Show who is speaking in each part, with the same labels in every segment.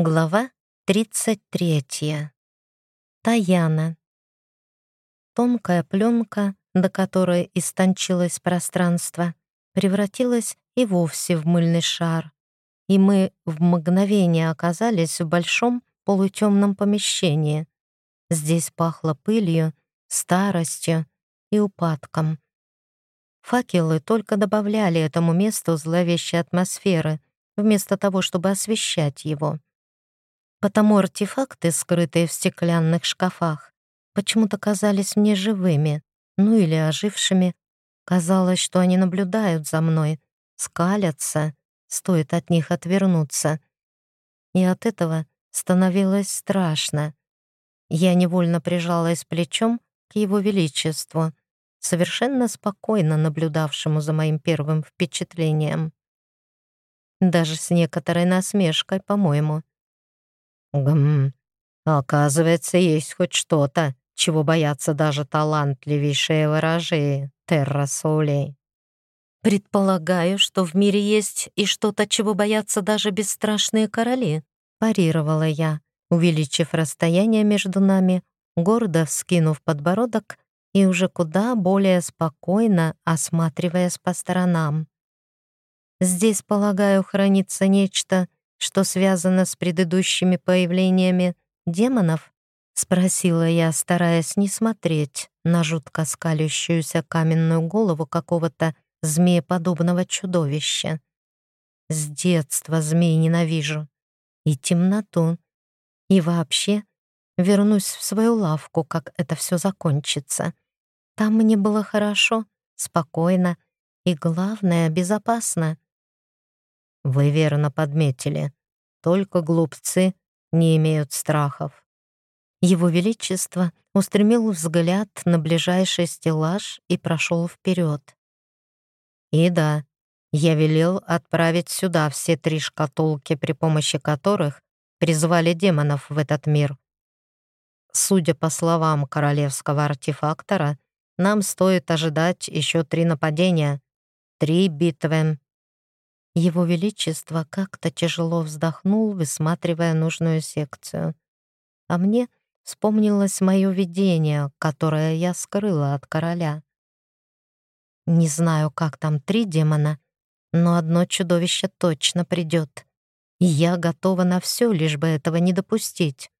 Speaker 1: Глава 33. Таяна. Тонкая пленка, до которой истончилось пространство, превратилась и вовсе в мыльный шар, и мы в мгновение оказались в большом полутемном помещении. Здесь пахло пылью, старостью и упадком. Факелы только добавляли этому месту зловещей атмосферы, вместо того, чтобы освещать его. Потому артефакты, скрытые в стеклянных шкафах, почему-то казались мне живыми, ну или ожившими. Казалось, что они наблюдают за мной, скалятся, стоит от них отвернуться. И от этого становилось страшно. Я невольно прижалась плечом к его величеству, совершенно спокойно наблюдавшему за моим первым впечатлением. Даже с некоторой насмешкой, по-моему. Гм, оказывается, есть хоть что-то, чего боятся даже талантливейшие ворожеи, террасолей. «Предполагаю, что в мире есть и что-то, чего боятся даже бесстрашные короли», парировала я, увеличив расстояние между нами, гордо вскинув подбородок и уже куда более спокойно осматриваясь по сторонам. «Здесь, полагаю, хранится нечто, что связано с предыдущими появлениями демонов?» — спросила я, стараясь не смотреть на жутко скалящуюся каменную голову какого-то змееподобного чудовища. С детства змей ненавижу. И темноту. И вообще вернусь в свою лавку, как это все закончится. Там мне было хорошо, спокойно и, главное, безопасно. Вы верно подметили. Только глупцы не имеют страхов. Его Величество устремил взгляд на ближайший стеллаж и прошел вперед. И да, я велел отправить сюда все три шкатулки, при помощи которых призвали демонов в этот мир. Судя по словам королевского артефактора, нам стоит ожидать еще три нападения, три битвы его Величество как-то тяжело вздохнул, высматривая нужную секцию. А мне вспомнилось мое видение, которое я скрыла от короля. Не знаю, как там три демона, но одно чудовище точно придет. И я готова на все, лишь бы этого не допустить.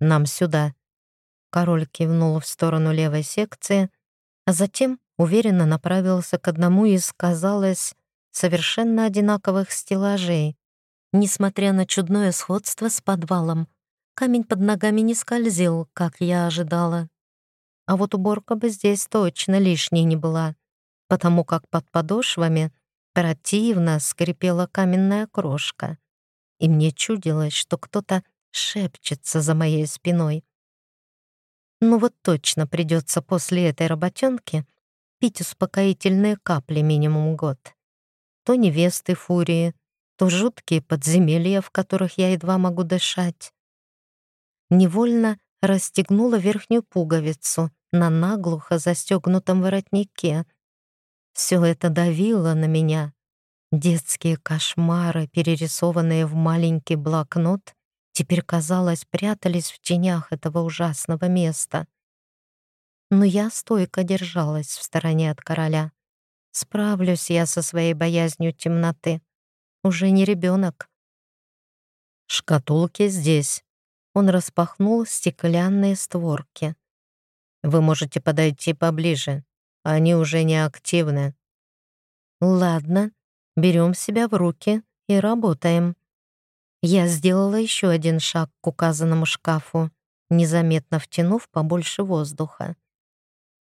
Speaker 1: «Нам сюда», — король кивнул в сторону левой секции, а затем уверенно направился к одному из, казалось, совершенно одинаковых стеллажей. Несмотря на чудное сходство с подвалом, камень под ногами не скользил, как я ожидала. А вот уборка бы здесь точно лишней не была, потому как под подошвами противно скрипела каменная крошка, и мне чудилось, что кто-то шепчется за моей спиной. Ну вот точно придется после этой работенки пить успокоительные капли минимум год то невесты фурии, то жуткие подземелья, в которых я едва могу дышать. Невольно расстегнула верхнюю пуговицу на наглухо застегнутом воротнике. Все это давило на меня. Детские кошмары, перерисованные в маленький блокнот, теперь, казалось, прятались в тенях этого ужасного места. Но я стойко держалась в стороне от короля. Справлюсь я со своей боязнью темноты. Уже не ребенок. Шкатулки здесь. Он распахнул стеклянные створки. Вы можете подойти поближе. Они уже не активны. Ладно, берем себя в руки и работаем. Я сделала еще один шаг к указанному шкафу, незаметно втянув побольше воздуха.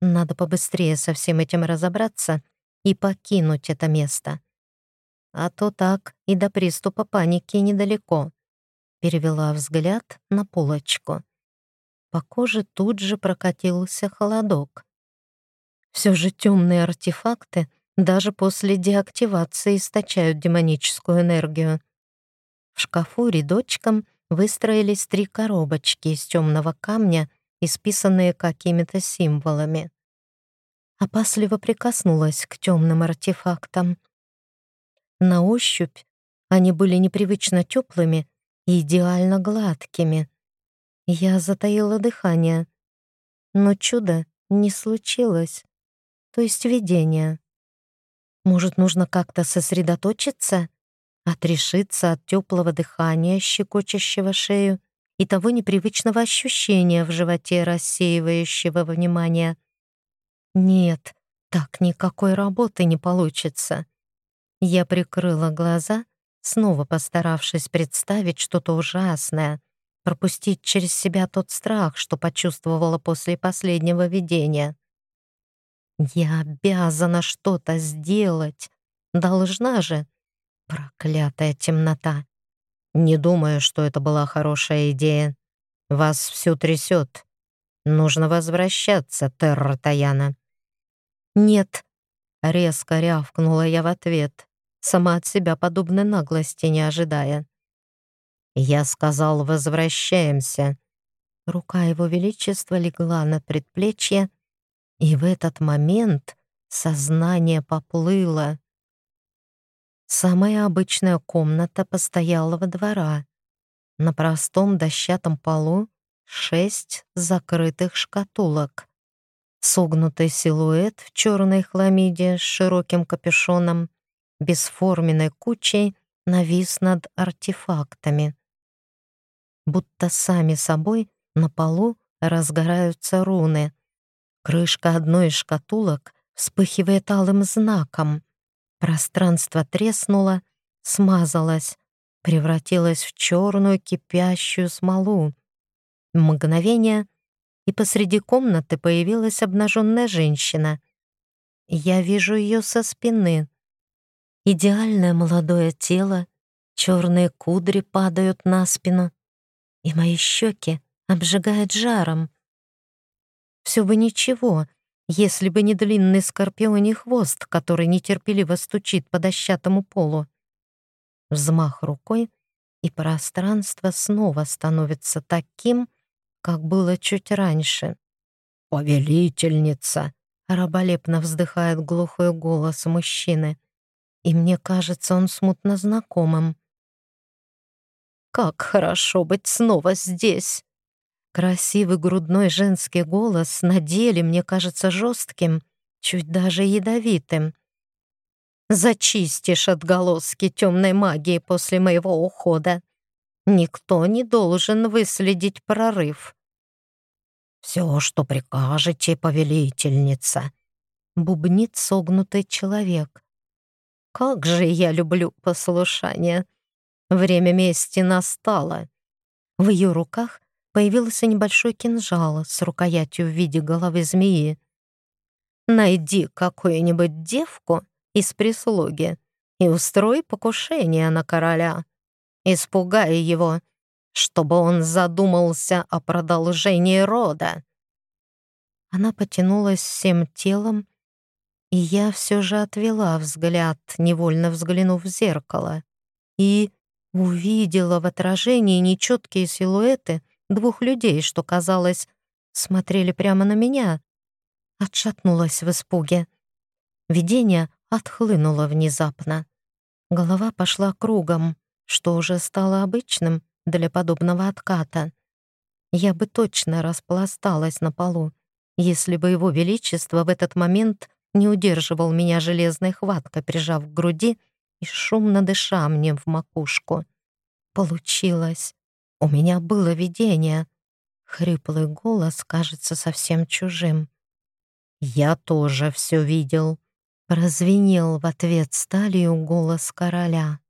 Speaker 1: Надо побыстрее со всем этим разобраться и покинуть это место. А то так и до приступа паники недалеко. Перевела взгляд на полочку. По коже тут же прокатился холодок. Все же темные артефакты даже после деактивации источают демоническую энергию. В шкафу рядочком выстроились три коробочки из темного камня, исписанные какими-то символами опасливо прикоснулась к темным артефактам. На ощупь они были непривычно теплыми идеально гладкими. Я затаила дыхание, но чудо не случилось, то есть видение. Может, нужно как-то сосредоточиться, отрешиться от теплого дыхания, щекочущего шею, и того непривычного ощущения в животе, рассеивающего внимание. Нет, так никакой работы не получится. Я прикрыла глаза, снова постаравшись представить что-то ужасное, пропустить через себя тот страх, что почувствовала после последнего видения. Я обязана что-то сделать. Должна же. Проклятая темнота. Не думаю, что это была хорошая идея. Вас всю трясет. Нужно возвращаться, Терра Таяна. Нет, резко рявкнула я в ответ, сама от себя подобной наглости не ожидая. Я сказал, возвращаемся. Рука его величества легла на предплечье, и в этот момент сознание поплыло. Самая обычная комната постоялого двора. На простом дощатом полу шесть закрытых шкатулок. Согнутый силуэт в черной хламиде с широким капюшоном, бесформенной кучей, навис над артефактами. Будто сами собой на полу разгораются руны. Крышка одной из шкатулок вспыхивает алым знаком. Пространство треснуло, смазалось, превратилось в черную кипящую смолу. Мгновение, и посреди комнаты появилась обнаженная женщина. Я вижу ее со спины. Идеальное молодое тело, черные кудри падают на спину, и мои щеки обжигают жаром. Все бы ничего, если бы не длинный скорпионий хвост, который нетерпеливо стучит по дощатому полу. Взмах рукой, и пространство снова становится таким, как было чуть раньше. «Повелительница!» — раболепно вздыхает глухой голос мужчины, и мне кажется, он смутно знакомым. «Как хорошо быть снова здесь!» Красивый грудной женский голос на деле мне кажется жестким, чуть даже ядовитым. «Зачистишь отголоски темной магии после моего ухода. Никто не должен выследить прорыв». «Все, что прикажете, повелительница», — бубнит согнутый человек. «Как же я люблю послушание! Время мести настало!» В ее руках появился небольшой кинжал с рукоятью в виде головы змеи. «Найди какую-нибудь девку из прислуги и устрой покушение на короля. Испугай его, чтобы он задумался о продолжении рода». Она потянулась всем телом, и я все же отвела взгляд, невольно взглянув в зеркало, и увидела в отражении нечеткие силуэты двух людей, что, казалось, смотрели прямо на меня. Отшатнулась в испуге. Видение отхлынуло внезапно. Голова пошла кругом, что уже стало обычным для подобного отката. Я бы точно распласталась на полу, если бы его величество в этот момент не удерживал меня железной хваткой, прижав к груди и шумно дыша мне в макушку. Получилось. У меня было видение. Хриплый голос кажется совсем чужим. «Я тоже все видел», — прозвенел в ответ сталью голос короля.